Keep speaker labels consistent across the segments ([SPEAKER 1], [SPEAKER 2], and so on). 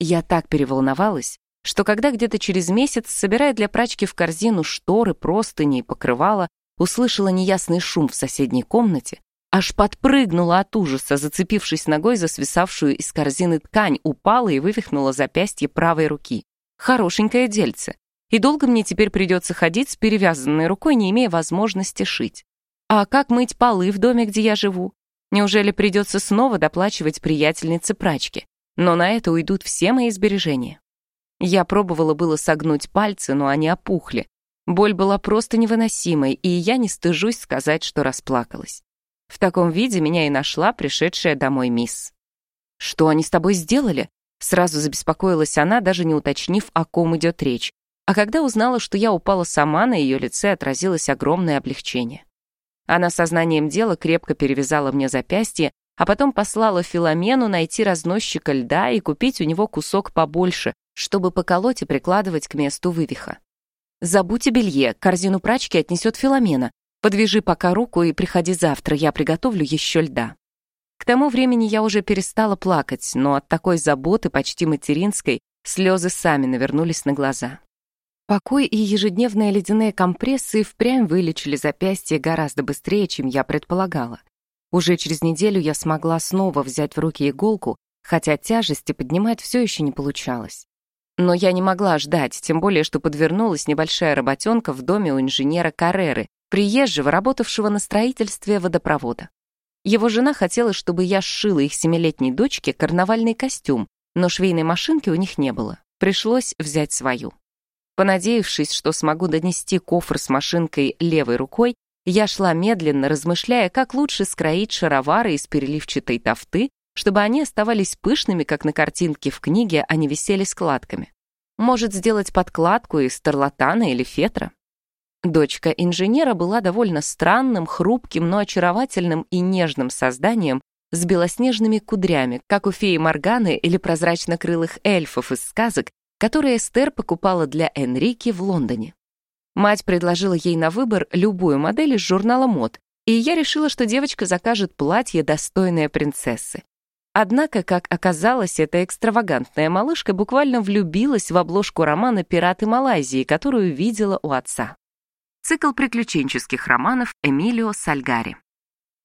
[SPEAKER 1] Я так переволновалась, что когда где-то через месяц, собирая для прачки в корзину шторы, простыни и покрывала, услышала неясный шум в соседней комнате, аж подпрыгнула от ужаса, зацепившись ногой за свисавшую из корзины ткань, упала и вывихнула запястье правой руки. Хорошенькое дельце. И долго мне теперь придется ходить с перевязанной рукой, не имея возможности шить. А как мыть полы в доме, где я живу? Неужели придется снова доплачивать приятельнице прачки? Но на это уйдут все мои сбережения. Я пробовала было согнуть пальцы, но они опухли. Боль была просто невыносимой, и я не стыжусь сказать, что расплакалась. В таком виде меня и нашла пришедшая домой мисс. «Что они с тобой сделали?» Сразу забеспокоилась она, даже не уточнив, о ком идет речь. А когда узнала, что я упала сама, на ее лице отразилось огромное облегчение. Она сознанием дела крепко перевязала мне запястье, а потом послала Филомену найти разносчика льда и купить у него кусок побольше, чтобы поколоть и прикладывать к месту вывиха. «Забудь о белье, корзину прачки отнесет Филомена. Подвяжи пока руку и приходи завтра, я приготовлю еще льда». К тому времени я уже перестала плакать, но от такой заботы, почти материнской, слезы сами навернулись на глаза. Покой и ежедневные ледяные компрессы впрямь вылечили запястье гораздо быстрее, чем я предполагала. Уже через неделю я смогла снова взять в руки иголку, хотя тяжести поднимать все еще не получалось. Но я не могла ждать, тем более, что подвернулась небольшая работенка в доме у инженера Карреры, приезжего, работавшего на строительстве водопровода. Его жена хотела, чтобы я сшила их семилетней дочке карнавальный костюм, но швейной машинки у них не было. Пришлось взять свою. Понадеявшись, что смогу донести кофр с машинкой левой рукой, я шла медленно, размышляя, как лучше скроить шаровары из переливчатой тофты, чтобы они оставались пышными, как на картинке в книге, а не висели складками. Может, сделать подкладку из тарлатана или фетра? Дочка инженера была довольно странным, хрупким, но очаровательным и нежным созданием с белоснежными кудрями, как у феи Морганы или прозрачно-крылых эльфов из сказок, которые Эстер покупала для Энрики в Лондоне. Мать предложила ей на выбор любую модель из журнала мод, и я решила, что девочка закажет платье, достойное принцессы. Однако, как оказалось, эта экстравагантная малышка буквально влюбилась в обложку романа «Пираты Малайзии», которую видела у отца. Цикл приключенческих романов Эмилио Сальгари.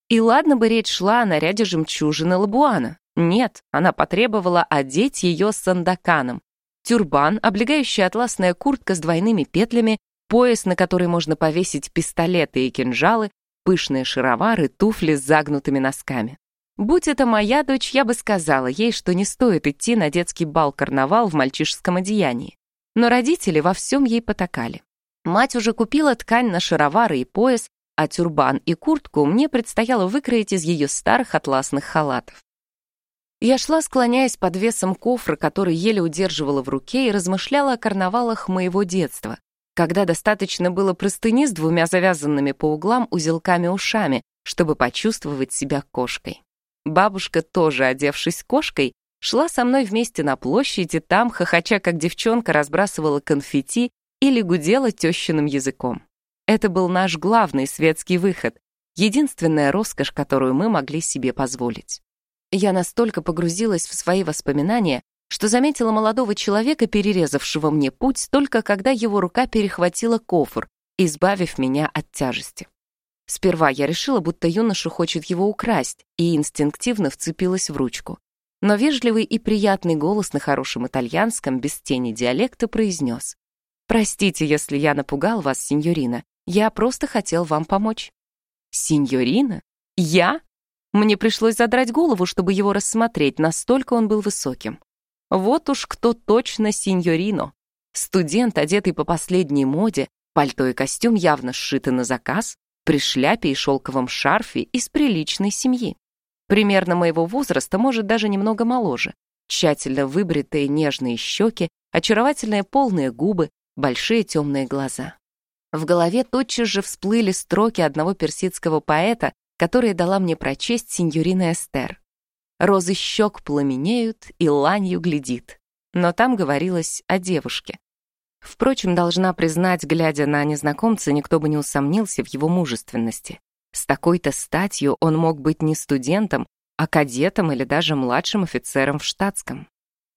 [SPEAKER 1] И ладно бы речь шла о наряде жемчужины Лабуана. Нет, она потребовала одеть ее с сандаканом. Тюрбан, облегающая атласная куртка с двойными петлями, пояс, на который можно повесить пистолеты и кинжалы, пышные шаровары, туфли с загнутыми носками. Будь это моя дочь, я бы сказала ей, что не стоит идти на детский бал-карнавал в мальчишеском одеянии. Но родители во всем ей потакали. Мать уже купила ткань на шаровары и пояс, а тюрбан и куртку мне предстояло выкроить из ее старых атласных халатов. Я шла, склоняясь под весом кофра, который еле удерживала в руке, и размышляла о карнавалах моего детства, когда достаточно было простыни с двумя завязанными по углам узелками ушами, чтобы почувствовать себя кошкой. Бабушка, тоже одевшись кошкой, шла со мной вместе на площади, там, хохоча как девчонка, разбрасывала конфетти или гудела тещиным языком. Это был наш главный светский выход, единственная роскошь, которую мы могли себе позволить. Я настолько погрузилась в свои воспоминания, что заметила молодого человека, перерезавшего мне путь, только когда его рука перехватила кофр, избавив меня от тяжести. Сперва я решила, будто юноша хочет его украсть, и инстинктивно вцепилась в ручку. Но вежливый и приятный голос на хорошем итальянском, без тени диалекта, произнес. «Простите, если я напугал вас, сеньорина. Я просто хотел вам помочь». «Сеньорина? Я?» Мне пришлось задрать голову, чтобы его рассмотреть, настолько он был высоким. Вот уж кто точно сеньорино. Студент, одетый по последней моде, пальто и костюм явно сшиты на заказ, при шляпе и шелковом шарфе из приличной семьи. Примерно моего возраста, может, даже немного моложе. Тщательно выбритые нежные щеки, очаровательные полные губы, большие темные глаза. В голове тотчас же всплыли строки одного персидского поэта, которые дала мне прочесть сеньорина Эстер. «Розы щек пламенеют, и ланью глядит». Но там говорилось о девушке. Впрочем, должна признать, глядя на незнакомца, никто бы не усомнился в его мужественности. С такой-то статью он мог быть не студентом, а кадетом или даже младшим офицером в штатском.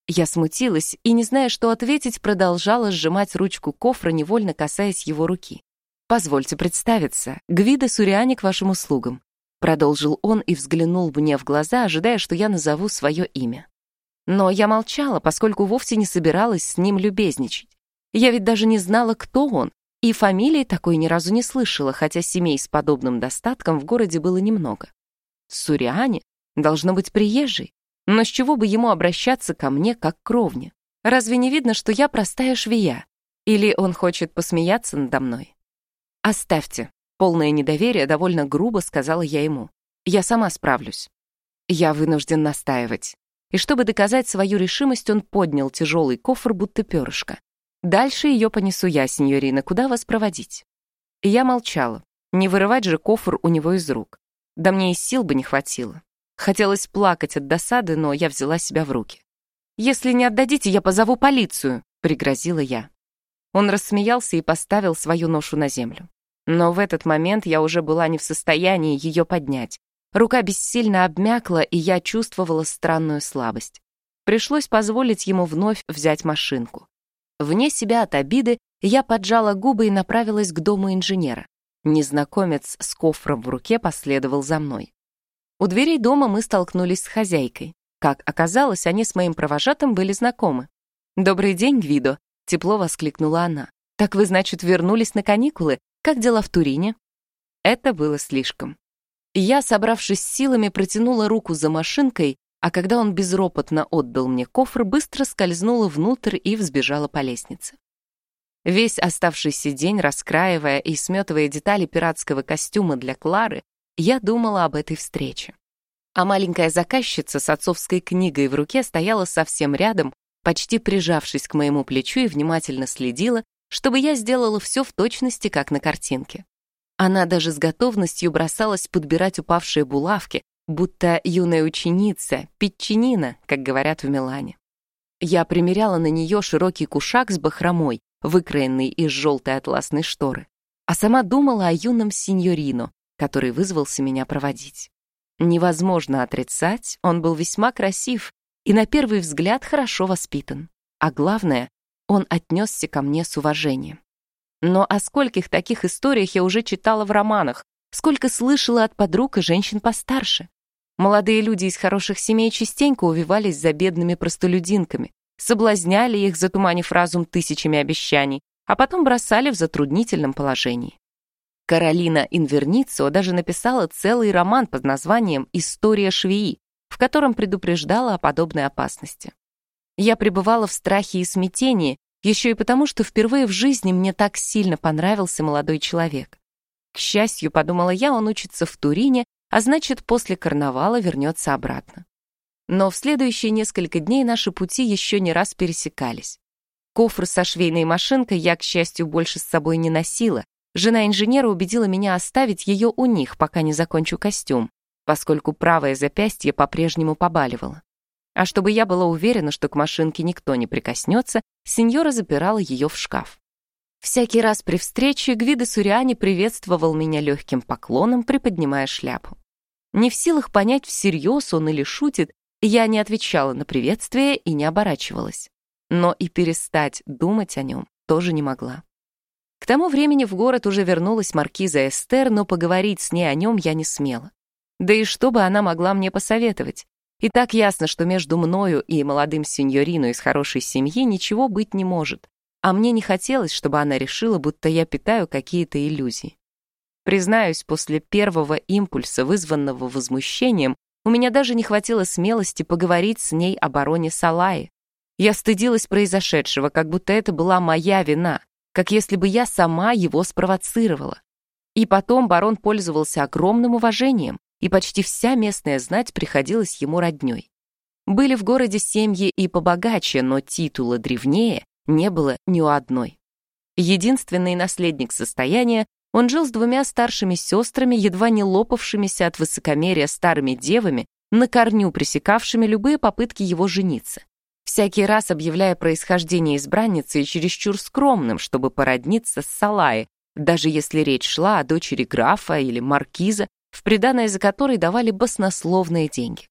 [SPEAKER 1] Я смутилась и, не зная, что ответить, продолжала сжимать ручку кофра, невольно касаясь его руки. «Позвольте представиться. Гвида Суриани к вашим услугам», — продолжил он и взглянул мне в глаза, ожидая, что я назову свое имя. Но я молчала, поскольку вовсе не собиралась с ним любезничать. Я ведь даже не знала, кто он, и фамилии такой ни разу не слышала, хотя семей с подобным достатком в городе было немного. Суриане должно быть приезжий, но с чего бы ему обращаться ко мне как к кровне? Разве не видно, что я простая швея? Или он хочет посмеяться надо мной? «Оставьте». Полное недоверие довольно грубо сказала я ему. «Я сама справлюсь». Я вынужден настаивать. И чтобы доказать свою решимость, он поднял тяжелый кофр, будто перышко. «Дальше ее понесу я, сеньорина, куда вас проводить?» Я молчала. Не вырывать же кофр у него из рук. Да мне и сил бы не хватило. Хотелось плакать от досады, но я взяла себя в руки. «Если не отдадите, я позову полицию», — пригрозила я. Он рассмеялся и поставил свою ношу на землю. Но в этот момент я уже была не в состоянии ее поднять. Рука бессильно обмякла, и я чувствовала странную слабость. Пришлось позволить ему вновь взять машинку. Вне себя от обиды я поджала губы и направилась к дому инженера. Незнакомец с кофром в руке последовал за мной. У дверей дома мы столкнулись с хозяйкой. Как оказалось, они с моим провожатым были знакомы. «Добрый день, Гвидо!» — тепло воскликнула она. «Так вы, значит, вернулись на каникулы? Как дела в Турине?» Это было слишком. Я, собравшись силами, протянула руку за машинкой, а когда он безропотно отдал мне кофр, быстро скользнула внутрь и взбежала по лестнице. Весь оставшийся день, раскраивая и сметывая детали пиратского костюма для Клары, я думала об этой встрече. А маленькая заказчица с отцовской книгой в руке стояла совсем рядом, почти прижавшись к моему плечу и внимательно следила, чтобы я сделала все в точности, как на картинке. Она даже с готовностью бросалась подбирать упавшие булавки, будто юная ученица, питчинина, как говорят в Милане. Я примеряла на нее широкий кушак с бахромой, выкроенный из желтой атласной шторы, а сама думала о юном синьорино, который вызвался меня проводить. Невозможно отрицать, он был весьма красив и на первый взгляд хорошо воспитан. А главное, он отнесся ко мне с уважением. Но о скольких таких историях я уже читала в романах, сколько слышала от подруг и женщин постарше. Молодые люди из хороших семей частенько увивались за бедными простолюдинками, соблазняли их, затуманив разум тысячами обещаний, а потом бросали в затруднительном положении. Каролина Инверницо даже написала целый роман под названием «История швеи», в котором предупреждала о подобной опасности. Я пребывала в страхе и смятении, еще и потому, что впервые в жизни мне так сильно понравился молодой человек. К счастью, подумала я, он учится в Турине, а значит, после карнавала вернется обратно. Но в следующие несколько дней наши пути еще не раз пересекались. Кофр со швейной машинкой я, к счастью, больше с собой не носила. Жена инженера убедила меня оставить ее у них, пока не закончу костюм, поскольку правое запястье по-прежнему побаливало. А чтобы я была уверена, что к машинке никто не прикоснется, сеньора запирала ее в шкаф. Всякий раз при встрече Гвида Суриани приветствовал меня легким поклоном, приподнимая шляпу. Не в силах понять, всерьез он или шутит, я не отвечала на приветствие и не оборачивалась. Но и перестать думать о нем тоже не могла. К тому времени в город уже вернулась маркиза Эстер, но поговорить с ней о нем я не смела. Да и что бы она могла мне посоветовать? И так ясно, что между мною и молодым сеньорино из хорошей семьи ничего быть не может, а мне не хотелось, чтобы она решила, будто я питаю какие-то иллюзии. Признаюсь, после первого импульса, вызванного возмущением, у меня даже не хватило смелости поговорить с ней о бароне Салае. Я стыдилась произошедшего, как будто это была моя вина, как если бы я сама его спровоцировала. И потом барон пользовался огромным уважением, и почти вся местная знать приходилась ему роднёй. Были в городе семьи и побогаче, но титула древнее не было ни у одной. Единственный наследник состояния, он жил с двумя старшими сестрами, едва не лопавшимися от высокомерия старыми девами, на корню пресекавшими любые попытки его жениться. Всякий раз объявляя происхождение избранницы и чересчур скромным, чтобы породниться с Салаи, даже если речь шла о дочери графа или маркиза, в приданое за которой давали баснословные деньги.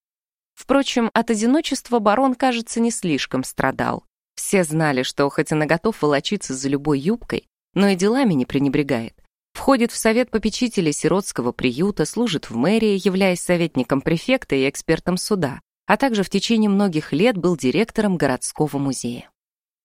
[SPEAKER 1] Впрочем, от одиночества барон, кажется, не слишком страдал. Все знали, что хоть и готов волочиться за любой юбкой, но и делами не пренебрегает. Входит в совет попечителей сиротского приюта, служит в мэрии, являясь советником префекта и экспертом суда, а также в течение многих лет был директором городского музея.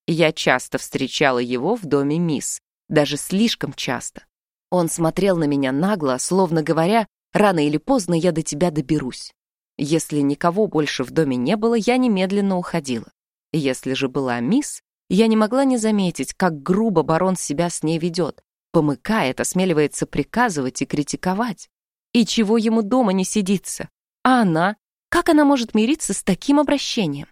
[SPEAKER 1] Я часто встречала его в доме мисс, даже слишком часто. Он смотрел на меня нагло, словно говоря, рано или поздно я до тебя доберусь. Если никого больше в доме не было, я немедленно уходила. Если же была мисс, я не могла не заметить, как грубо барон себя с ней ведет, помыкает, осмеливается приказывать и критиковать. И чего ему дома не сидится? А она? Как она может мириться с таким обращением?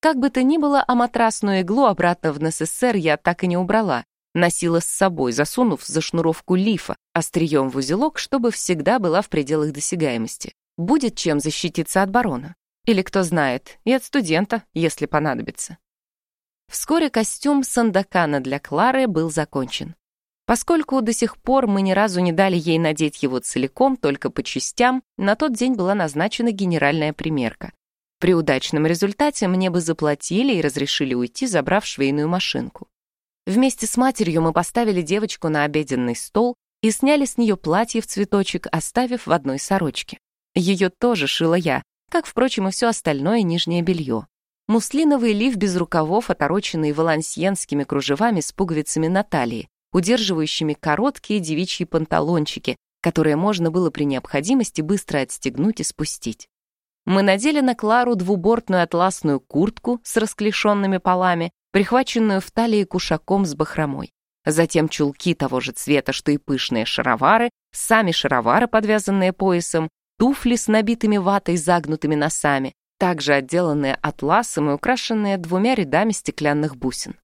[SPEAKER 1] Как бы то ни было, а матрасную иглу обратно в НССР я так и не убрала, носила с собой, засунув за шнуровку лифа, острием в узелок, чтобы всегда была в пределах досягаемости. Будет чем защититься от барона. Или, кто знает, и от студента, если понадобится. Вскоре костюм Сандакана для Клары был закончен. Поскольку до сих пор мы ни разу не дали ей надеть его целиком, только по частям, на тот день была назначена генеральная примерка. При удачном результате мне бы заплатили и разрешили уйти, забрав швейную машинку. Вместе с матерью мы поставили девочку на обеденный стол и сняли с нее платье в цветочек, оставив в одной сорочке. Ее тоже шила я, как, впрочем, и все остальное нижнее белье. Муслиновый лиф без рукавов, отороченный валансьенскими кружевами с пуговицами на талии, удерживающими короткие девичьи панталончики, которые можно было при необходимости быстро отстегнуть и спустить. Мы надели на Клару двубортную атласную куртку с расклешенными полами, прихваченную в талии кушаком с бахромой. Затем чулки того же цвета, что и пышные шаровары, сами шаровары, подвязанные поясом, туфли с набитыми ватой загнутыми носами, также отделанные атласом и украшенные двумя рядами стеклянных бусин.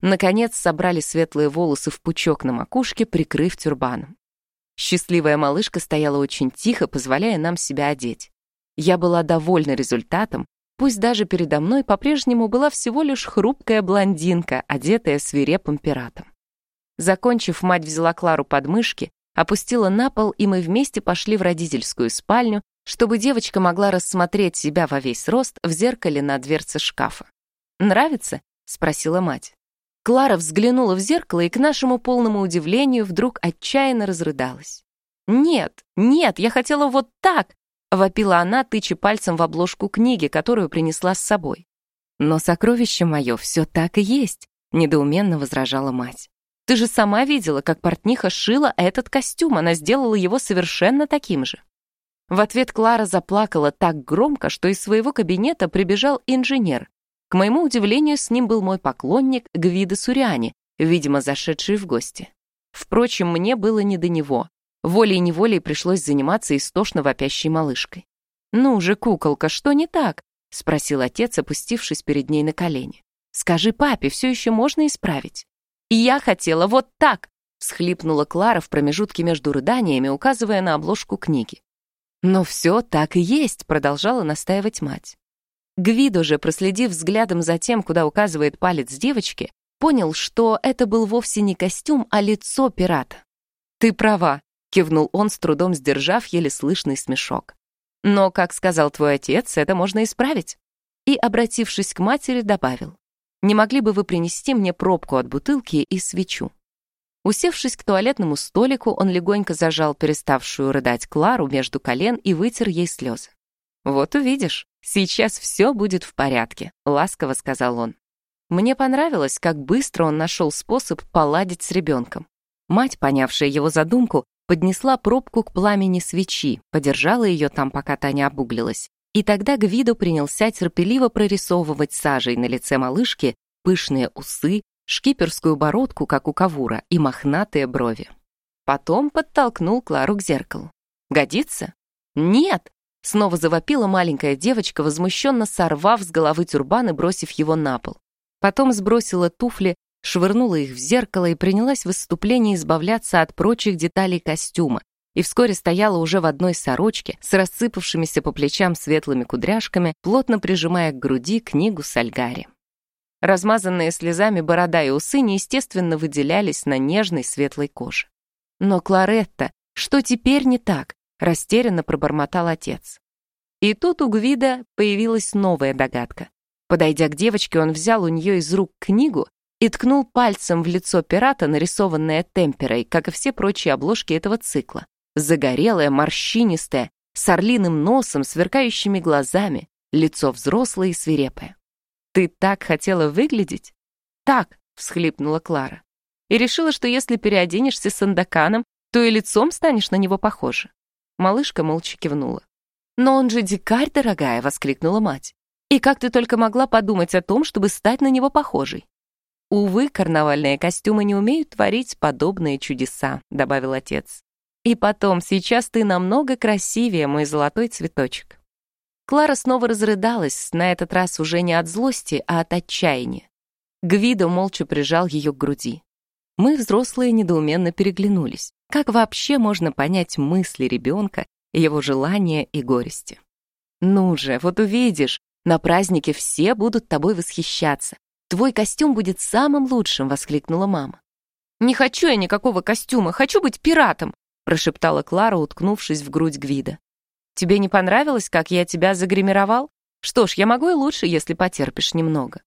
[SPEAKER 1] Наконец собрали светлые волосы в пучок на макушке, прикрыв тюрбаном. Счастливая малышка стояла очень тихо, позволяя нам себя одеть. Я была довольна результатом, пусть даже передо мной по-прежнему была всего лишь хрупкая блондинка, одетая свирепым пиратом. Закончив, мать взяла Клару под мышки, опустила на пол, и мы вместе пошли в родительскую спальню, чтобы девочка могла рассмотреть себя во весь рост в зеркале на дверце шкафа. «Нравится?» — спросила мать. Клара взглянула в зеркало и, к нашему полному удивлению, вдруг отчаянно разрыдалась. «Нет, нет, я хотела вот так!» — вопила она, тыча пальцем в обложку книги, которую принесла с собой. «Но сокровище мое все так и есть», — недоуменно возражала мать. Ты же сама видела, как портниха шила этот костюм, она сделала его совершенно таким же. В ответ Клара заплакала так громко, что из своего кабинета прибежал инженер. К моему удивлению, с ним был мой поклонник Гвида Суриани, видимо, зашедший в гости. Впрочем, мне было не до него. Волей-неволей пришлось заниматься истошно вопящей малышкой. «Ну же, куколка, что не так?» — спросил отец, опустившись перед ней на колени. «Скажи папе, все еще можно исправить». Я хотела вот так!» — всхлипнула Клара в промежутке между рыданиями, указывая на обложку книги. «Но все так и есть», — продолжала настаивать мать. Гвидо же, проследив взглядом за тем, куда указывает палец девочки, понял, что это был вовсе не костюм, а лицо пирата. «Ты права», — кивнул он, с трудом сдержав еле слышный смешок. «Но, как сказал твой отец, это можно исправить». И, обратившись к матери, добавил. Не могли бы вы принести мне пробку от бутылки и свечу?» Усевшись к туалетному столику, он легонько зажал переставшую рыдать Клару между колен и вытер ей слезы. «Вот увидишь, сейчас все будет в порядке», — ласково сказал он. Мне понравилось, как быстро он нашел способ поладить с ребенком. Мать, понявшая его задумку, поднесла пробку к пламени свечи, подержала ее там, пока та не обуглилась, и тогда Гвидо принялся терпеливо прорисовывать сажей на лице малышки пышные усы, шкиперскую бородку, как у кавура, и мохнатые брови. Потом подтолкнул Клару к зеркалу. «Годится?» «Нет!» — снова завопила маленькая девочка, возмущенно сорвав с головы тюрбан и бросив его на пол. Потом сбросила туфли, швырнула их в зеркало и принялась в выступлении избавляться от прочих деталей костюма, и вскоре стояла уже в одной сорочке с рассыпавшимися по плечам светлыми кудряшками, плотно прижимая к груди книгу Сальгари. Размазанные слезами борода и усы неестественно выделялись на нежной светлой коже. «Но, Кларетта, что теперь не так?» — растерянно пробормотал отец. И тут у Гвида появилась новая догадка. Подойдя к девочке, он взял у нее из рук книгу и ткнул пальцем в лицо пирата, нарисованное темперой, как и все прочие обложки этого цикла. Загорелая, морщинистая, с орлиным носом, сверкающими глазами, лицо взрослое и свирепое. «Ты так хотела выглядеть?» «Так», — всхлипнула Клара. «И решила, что если переоденешься с Андаканом, то и лицом станешь на него похожа». Малышка молча кивнула. «Но он же дикарь, дорогая!» — воскликнула мать. «И как ты только могла подумать о том, чтобы стать на него похожей?» «Увы, карнавальные костюмы не умеют творить подобные чудеса», — добавил отец. «И потом, сейчас ты намного красивее, мой золотой цветочек». Клара снова разрыдалась, на этот раз уже не от злости, а от отчаяния. Гвидо молча прижал ее к груди. Мы, взрослые, недоуменно переглянулись. Как вообще можно понять мысли ребенка, его желания и горести? Ну же, вот увидишь, на празднике все будут тобой восхищаться. Твой костюм будет самым лучшим, воскликнула мама. Не хочу я никакого костюма, хочу быть пиратом, прошептала Клара, уткнувшись в грудь Гвида. Тебе не понравилось, как я тебя загримировал? Что ж, я могу и лучше, если потерпишь немного.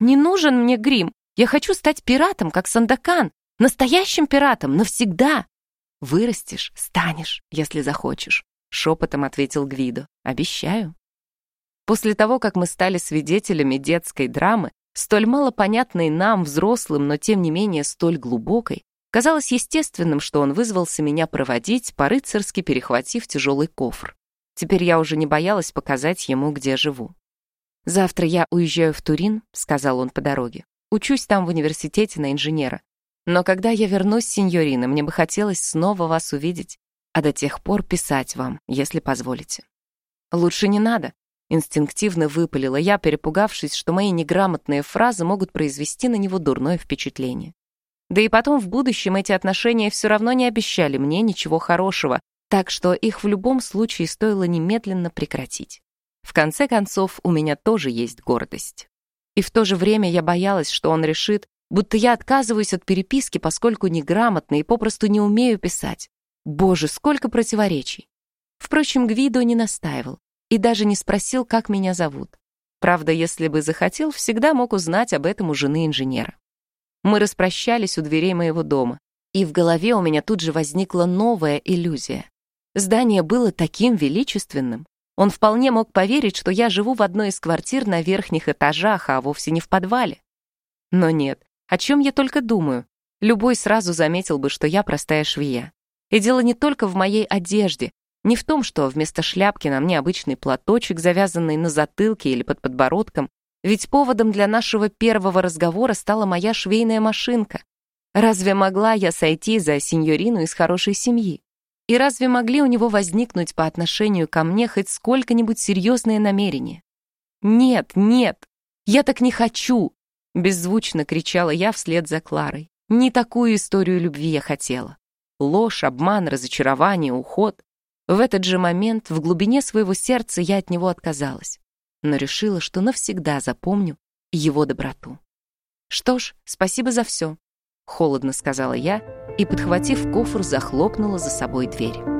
[SPEAKER 1] Не нужен мне грим. Я хочу стать пиратом, как Сандакан, настоящим пиратом, навсегда. Вырастешь, станешь, если захочешь, шепотом ответил Гвидо. Обещаю. После того, как мы стали свидетелями детской драмы, столь мало понятной нам, взрослым, но тем не менее столь глубокой, казалось естественным, что он вызвался меня проводить, по-рыцарски перехватив тяжелый кофр. Теперь я уже не боялась показать ему, где живу. «Завтра я уезжаю в Турин», — сказал он по дороге. «Учусь там в университете на инженера. Но когда я вернусь, сеньорина, мне бы хотелось снова вас увидеть, а до тех пор писать вам, если позволите. Лучше не надо. Инстинктивно выпалила я, перепугавшись, что мои неграмотные фразы могут произвести на него дурное впечатление. Да и потом в будущем эти отношения все равно не обещали мне ничего хорошего, так что их в любом случае стоило немедленно прекратить. В конце концов, у меня тоже есть гордость. И в то же время я боялась, что он решит, будто я отказываюсь от переписки, поскольку неграмотна и попросту не умею писать. Боже, сколько противоречий. Впрочем, Гвидо не настаивал и даже не спросил, как меня зовут. Правда, если бы захотел, всегда мог узнать об этом у жены инженера. Мы распрощались у дверей моего дома, и в голове у меня тут же возникла новая иллюзия. Здание было таким величественным. Он вполне мог поверить, что я живу в одной из квартир на верхних этажах, а вовсе не в подвале. Но нет, о чем я только думаю? Любой сразу заметил бы, что я простая швея. И дело не только в моей одежде, не в том, что вместо шляпки на мне обычный платочек, завязанный на затылке или под подбородком, ведь поводом для нашего первого разговора стала моя швейная машинка. Разве могла я сойти за сеньорину из хорошей семьи? И разве могли у него возникнуть по отношению ко мне хоть сколько-нибудь серьезные намерения? Нет, нет, я так не хочу, Беззвучно кричала я вслед за Кларой. Не такую историю любви я хотела. Ложь, обман, разочарование, уход. В этот же момент в глубине своего сердца я от него отказалась, но решила, что навсегда запомню его доброту. «Что ж, спасибо за все», — холодно сказала я и, подхватив кофр, захлопнула за собой дверь.